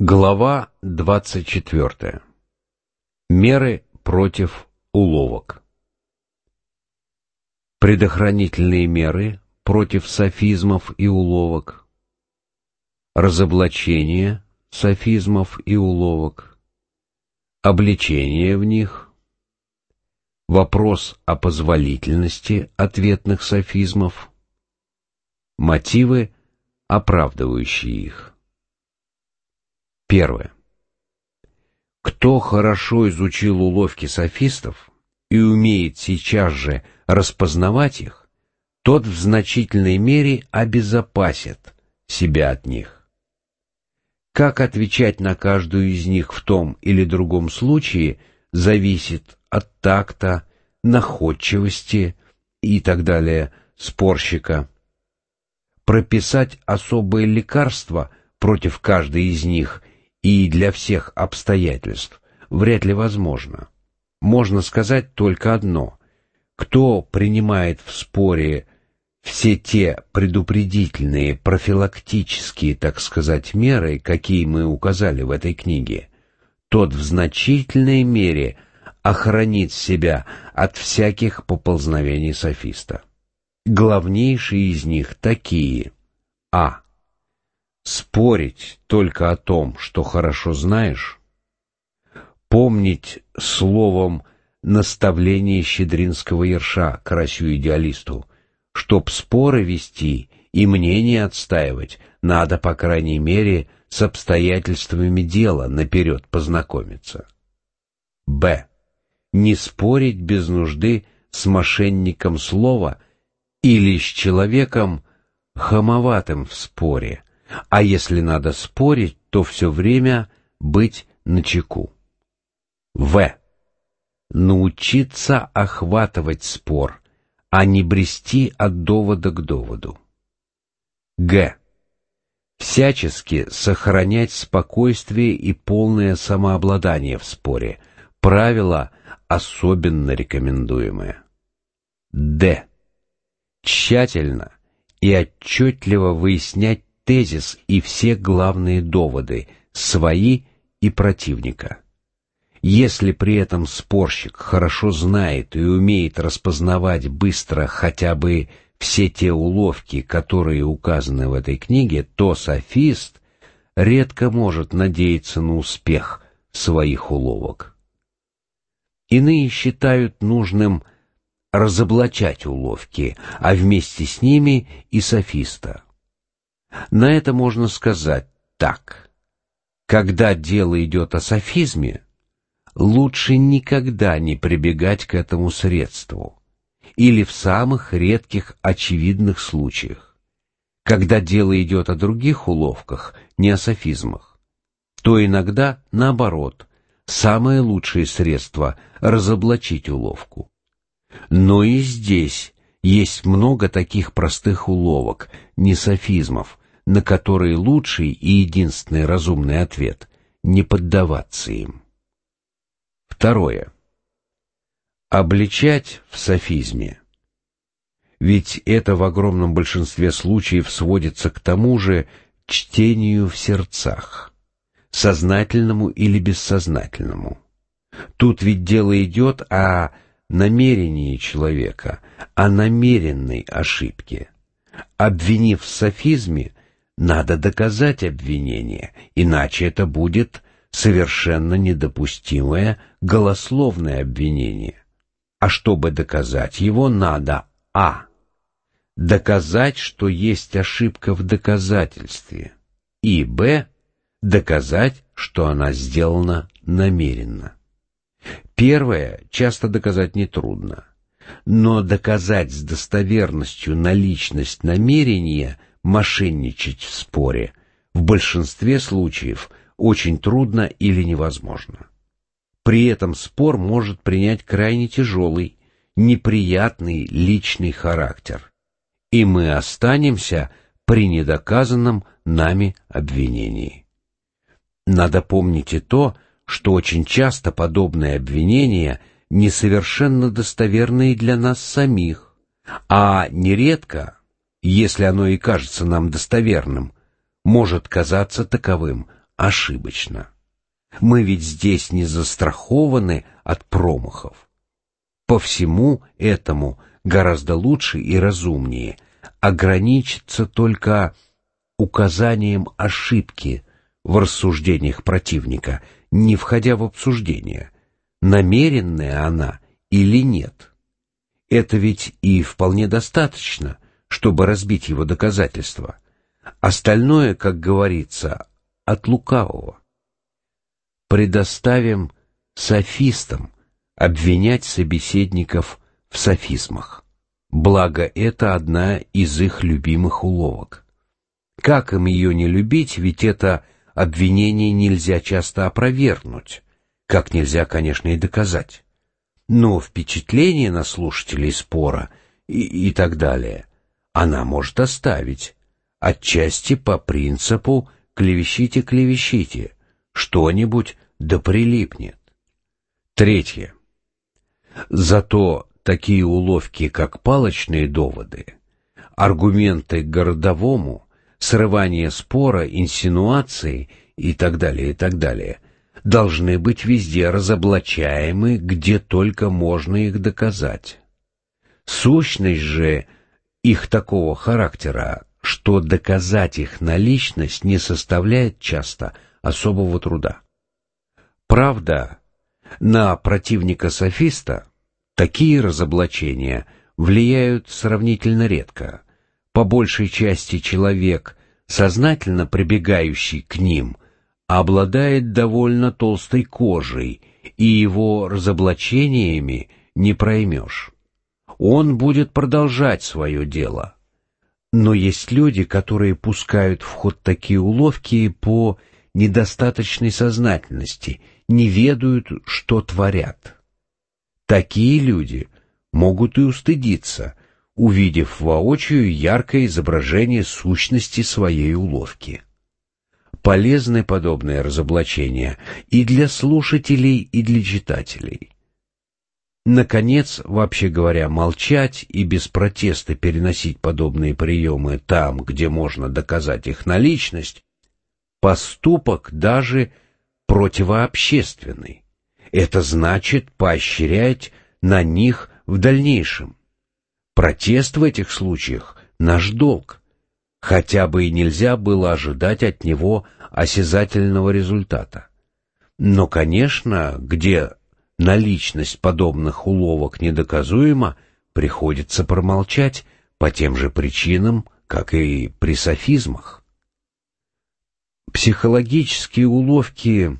Глава 24. Меры против уловок. Предохранительные меры против софизмов и уловок. Разоблачение софизмов и уловок. Обличение в них. Вопрос о позволительности ответных софизмов. Мотивы, оправдывающие их. Первое. Кто хорошо изучил уловки софистов и умеет сейчас же распознавать их, тот в значительной мере обезопасит себя от них. Как отвечать на каждую из них в том или другом случае зависит от такта, находчивости и так далее спорщика. Прописать особое лекарство против каждой из них и для всех обстоятельств вряд ли возможно. Можно сказать только одно. Кто принимает в споре все те предупредительные, профилактические, так сказать, меры, какие мы указали в этой книге, тот в значительной мере охранит себя от всяких поползновений софиста. Главнейшие из них такие. А спорить только о том, что хорошо знаешь, помнить словом наставление щедринского ерша карасю-идеалисту, чтоб споры вести и мнение отстаивать, надо, по крайней мере, с обстоятельствами дела наперед познакомиться. Б. Не спорить без нужды с мошенником слова или с человеком хамоватым в споре, а если надо спорить, то все время быть начеку. В. Научиться охватывать спор, а не брести от довода к доводу. Г. Всячески сохранять спокойствие и полное самообладание в споре. Правило особенно рекомендуемое. Д. Тщательно и отчетливо выяснять тезис и все главные доводы, свои и противника. Если при этом спорщик хорошо знает и умеет распознавать быстро хотя бы все те уловки, которые указаны в этой книге, то софист редко может надеяться на успех своих уловок. Иные считают нужным разоблачать уловки, а вместе с ними и софиста. На это можно сказать так. Когда дело идет о софизме, лучше никогда не прибегать к этому средству, или в самых редких очевидных случаях. Когда дело идет о других уловках, не о софизмах, то иногда, наоборот, самое лучшее средство — разоблачить уловку. Но и здесь есть много таких простых уловок, не софизмов, на которые лучший и единственный разумный ответ — не поддаваться им. Второе. Обличать в софизме. Ведь это в огромном большинстве случаев сводится к тому же чтению в сердцах, сознательному или бессознательному. Тут ведь дело идет о намерении человека, о намеренной ошибке. Обвинив в софизме, надо доказать обвинение, иначе это будет совершенно недопустимое голословное обвинение. А чтобы доказать его, надо а. Доказать, что есть ошибка в доказательстве, и б. Доказать, что она сделана намеренно. Первое часто доказать нетрудно, но доказать с достоверностью наличность намерения мошенничать в споре в большинстве случаев очень трудно или невозможно. При этом спор может принять крайне тяжелый, неприятный личный характер, и мы останемся при недоказанном нами обвинении. Надо помнить и то, что очень часто подобные обвинения несовершенно достоверные для нас самих, а нередко, если оно и кажется нам достоверным, может казаться таковым ошибочно. Мы ведь здесь не застрахованы от промахов. По всему этому гораздо лучше и разумнее ограничиться только указанием ошибки в рассуждениях противника, не входя в обсуждение, намеренная она или нет. Это ведь и вполне достаточно, чтобы разбить его доказательства. Остальное, как говорится, от лукавого. Предоставим софистам обвинять собеседников в софизмах. Благо, это одна из их любимых уловок. Как им ее не любить, ведь это обвинение нельзя часто опровергнуть, как нельзя, конечно, и доказать. Но впечатление на слушателей спора и, и так далее она может оставить, отчасти по принципу клевещите, клевещите, что-нибудь да прилипнет. Третье. Зато такие уловки, как палочные доводы, аргументы городовому, срывание спора, инсинуации и так далее, и так далее, должны быть везде разоблачаемы, где только можно их доказать. Сущность же их такого характера, что доказать их наличность не составляет часто особого труда. Правда, на противника-софиста такие разоблачения влияют сравнительно редко. По большей части человек, сознательно прибегающий к ним, обладает довольно толстой кожей, и его разоблачениями не проймешь. Он будет продолжать свое дело. Но есть люди, которые пускают в ход такие уловки по недостаточной сознательности, не ведают, что творят. Такие люди могут и устыдиться, увидев воочию яркое изображение сущности своей уловки. Полезны подобные разоблачения и для слушателей, и для читателей. Наконец, вообще говоря, молчать и без протеста переносить подобные приемы там, где можно доказать их наличность, поступок даже противообщественный. Это значит поощрять на них в дальнейшем. Протест в этих случаях — наш долг, хотя бы и нельзя было ожидать от него осязательного результата. Но, конечно, где наличность подобных уловок недоказуема, приходится промолчать по тем же причинам, как и при софизмах. Психологические уловки,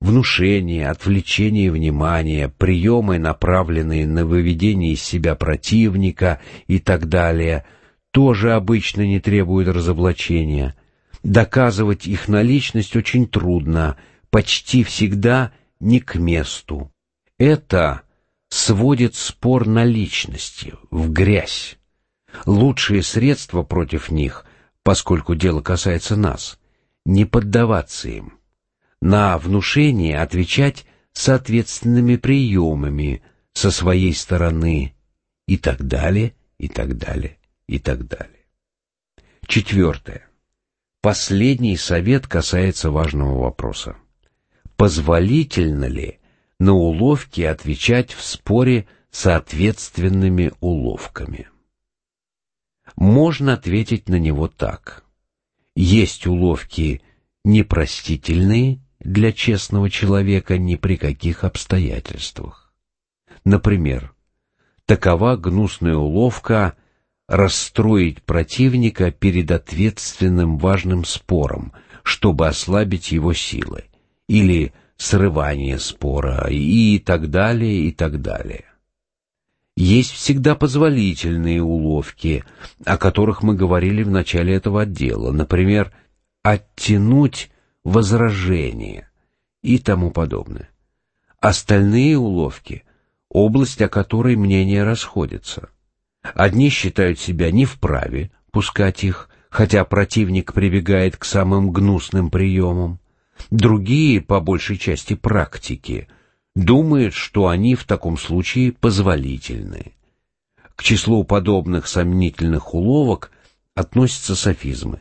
внушение, отвлечение внимания, приемы, направленные на выведение из себя противника и так далее, тоже обычно не требуют разоблачения. Доказывать их наличность очень трудно, почти всегда не к месту. Это сводит спор на личности, в грязь. Лучшее средство против них, поскольку дело касается нас, не поддаваться им. На внушение отвечать соответственными приемами со своей стороны и так далее, и так далее, и так далее. Четвертое. Последний совет касается важного вопроса. Позволительно ли на уловки отвечать в споре соответственными уловками. Можно ответить на него так. Есть уловки непростительные для честного человека ни при каких обстоятельствах. Например, такова гнусная уловка расстроить противника перед ответственным важным спором, чтобы ослабить его силы, или срывание спора и так далее, и так далее. Есть всегда позволительные уловки, о которых мы говорили в начале этого отдела, например, оттянуть возражение и тому подобное. Остальные уловки — область, о которой мнения расходятся. Одни считают себя не вправе пускать их, хотя противник прибегает к самым гнусным приемам. Другие, по большей части практики, думают, что они в таком случае позволительны. К числу подобных сомнительных уловок относятся софизмы.